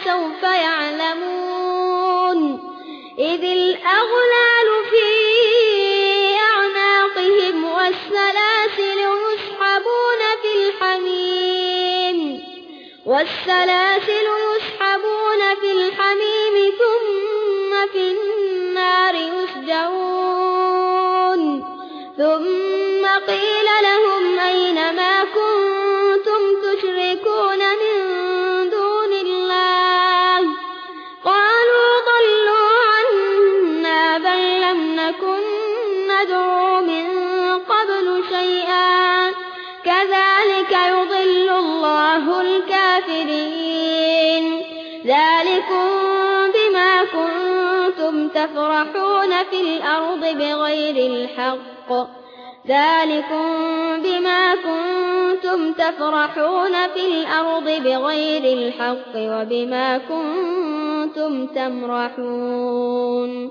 فسوف يعلمون. إذ الأغلال في أعناقهم والسلاسل يسحبون في الحميم. والسلاسل يسحبون في الحميم ثم في النار يسجرون ثم قيل لهم كذلك يضل الله الكافرين. ذلكم بما كنتم تفرحون في الأرض بغير الحق. ذلكم بما كنتم تفرحون في الأرض بغير الحق وبما كنتم تمرحون.